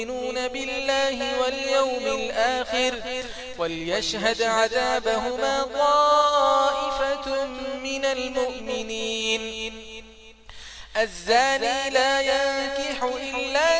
يؤمنون بالله واليوم الآخر وليشهد عذابهما طائفة من المؤمنين الزاني لا ينكح إلا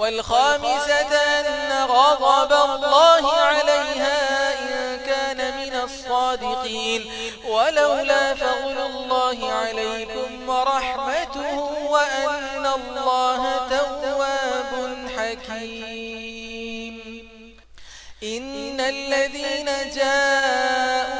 والخامسة أن غضب الله عليها إن كان من الصادقين. ولولا فغل الله عليكم ورحمته وأن الله تواب حكيم. إن الذين جاءوا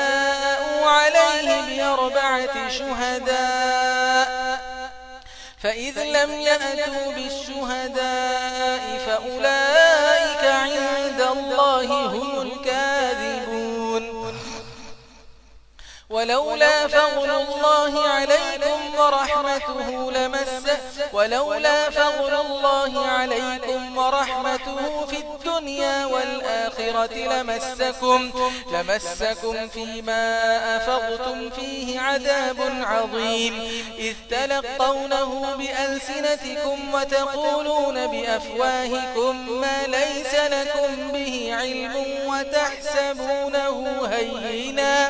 شهداء. فإذ لم يأتوا بالشهداء فأولئك عند الله هم الكاذبون ولولا فضل الله عليكم ورحمته لمس ولولا فضل الله عليكم ورحمته في الدنيا والآخرة لمسكم لمسكم فيما أفضتم فيه عذاب عظيم. إذ تلقونه بألسنتكم وتقولون بأفواهكم ما ليس لكم به علم وتحسبونه هينا.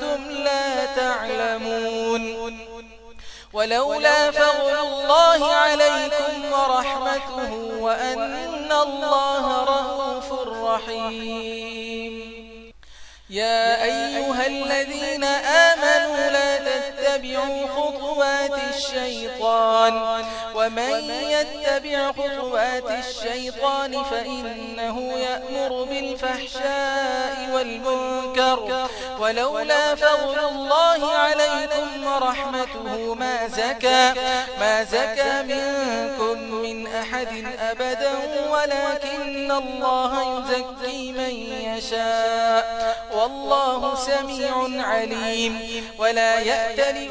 ولولا فغل الله عليكم ورحمته وأن الله رهوف رحيم. يا أيها الذين آمنوا يتبع خطوات الشيطان ومن يتبع خطوات الشيطان فإنه يأمر بالفحشاء والمنكر ولولا فضل الله عليكم ورحمته ما زكى ما زكى منكم من أحد أبدا ولكن الله يزكي من يشاء والله سميع عليم ولا يأتل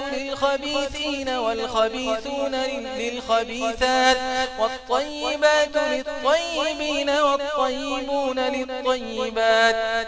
للخبيثين والخبيثون للخبيثات والطيبات للطيبين والطيبون للطيبات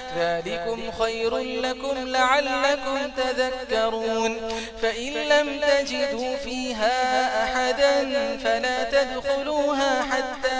ذلكم خير لكم لعلكم تذكرون فإن لم تجدوا فيها أحدا فلا تدخلوها حتى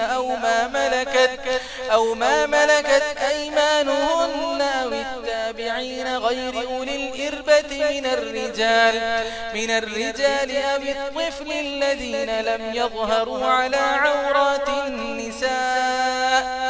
أو ما ملكت أو ما ملكت أيمانهن أو التابعين غير أولي الإربة من الرجال من الرجال أو الطفل الذين لم يظهروا على عورات النساء.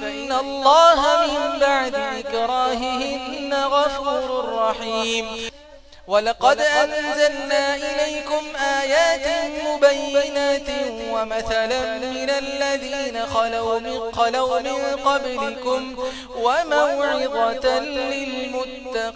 فإن الله من بعد إكراههن غفور رحيم. ولقد أنزلنا إليكم آيات مبينات ومثلا من الذين خلوا من, خلوا من قبلكم وموعظة للمتقين.